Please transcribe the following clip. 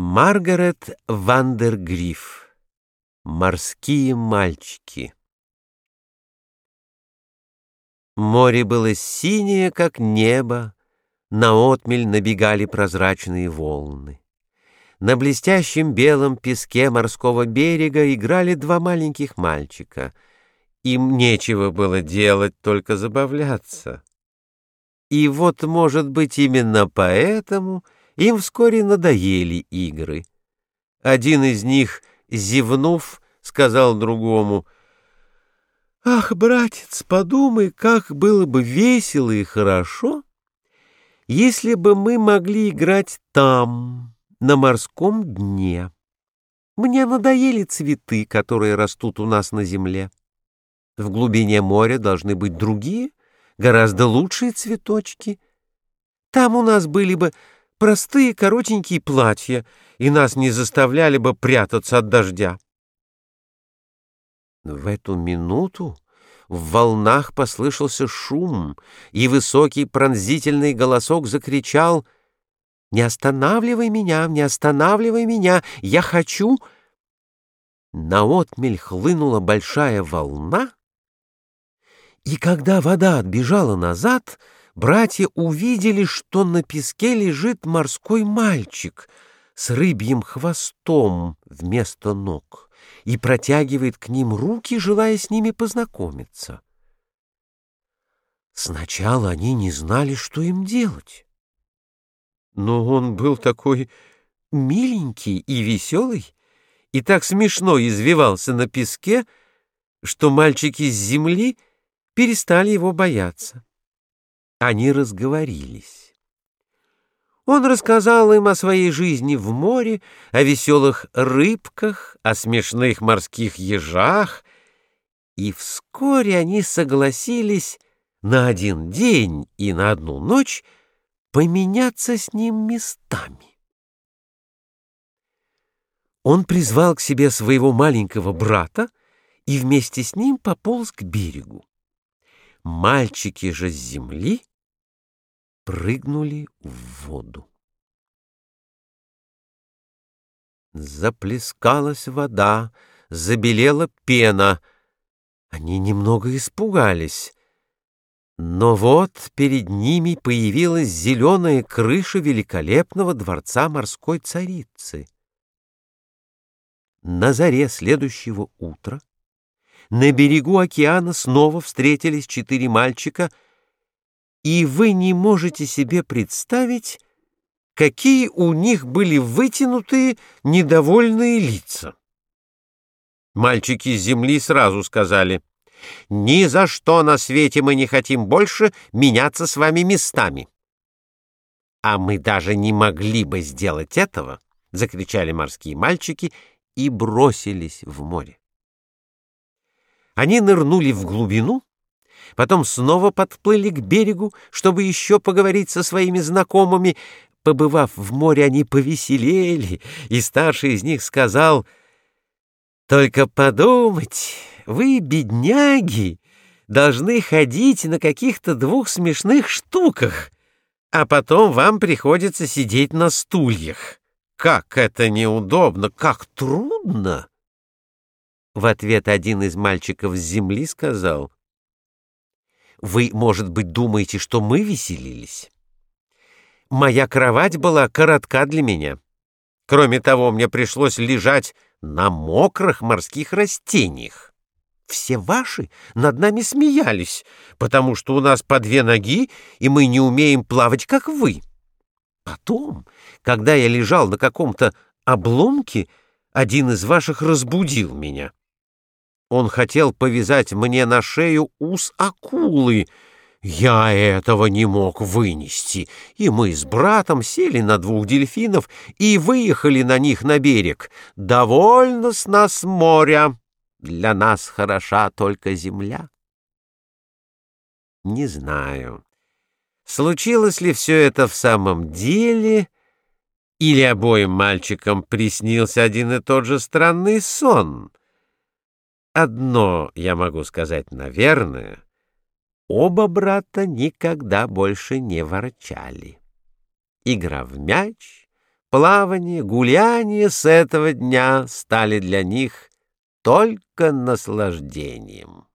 Маргарет Вандергриф. Морские мальчики. Море было синее, как небо, на отмель набегали прозрачные волны. На блестящем белом песке морского берега играли два маленьких мальчика. Им нечего было делать, только забавляться. И вот, может быть, именно поэтому — им вскоре надоели игры. Один из них, зевнув, сказал другому, «Ах, братец, подумай, как было бы весело и хорошо, если бы мы могли играть там, на морском дне. Мне надоели цветы, которые растут у нас на земле. В глубине моря должны быть другие, гораздо лучшие цветочки. Там у нас были бы простые коротенькие платья, и нас не заставляли бы прятаться от дождя. В эту минуту в волнах послышался шум, и высокий пронзительный голосок закричал «Не останавливай меня, не останавливай меня, я хочу...» На отмель хлынула большая волна, и когда вода отбежала назад — братья увидели, что на песке лежит морской мальчик с рыбьим хвостом вместо ног и протягивает к ним руки, желая с ними познакомиться. Сначала они не знали, что им делать. Но он был такой миленький и веселый, и так смешно извивался на песке, что мальчики с земли перестали его бояться. Они разговорились. Он рассказал им о своей жизни в море, о веселых рыбках, о смешных морских ежах, и вскоре они согласились на один день и на одну ночь поменяться с ним местами. Он призвал к себе своего маленького брата и вместе с ним пополз к берегу. Мальчики же с земли прыгнули в воду. Заплескалась вода, забелела пена. Они немного испугались. Но вот перед ними появилась зеленая крыша великолепного дворца морской царицы. На заре следующего утра на берегу океана снова встретились четыре мальчика — и вы не можете себе представить, какие у них были вытянутые недовольные лица. Мальчики с земли сразу сказали, «Ни за что на свете мы не хотим больше меняться с вами местами». «А мы даже не могли бы сделать этого», — закричали морские мальчики и бросились в море. Они нырнули в глубину потом снова подплыли к берегу, чтобы еще поговорить со своими знакомыми. Побывав в море, они повеселели, и старший из них сказал, «Только подумать, вы, бедняги, должны ходить на каких-то двух смешных штуках, а потом вам приходится сидеть на стульях. Как это неудобно, как трудно!» В ответ один из мальчиков с земли сказал, вы, может быть, думаете, что мы веселились? Моя кровать была коротка для меня. Кроме того, мне пришлось лежать на мокрых морских растениях. Все ваши над нами смеялись, потому что у нас по две ноги, и мы не умеем плавать, как вы. Потом, когда я лежал на каком-то обломке, один из ваших разбудил меня. Он хотел повязать мне на шею ус акулы. Я этого не мог вынести, и мы с братом сели на двух дельфинов и выехали на них на берег. Довольно с нас моря, для нас хороша только земля. Не знаю, случилось ли все это в самом деле, или обоим мальчикам приснился один и тот же странный сон — Одно я могу сказать, наверное, оба брата никогда больше не ворчали. Игра в мяч плавание, гуляние с этого дня стали для них только наслаждением.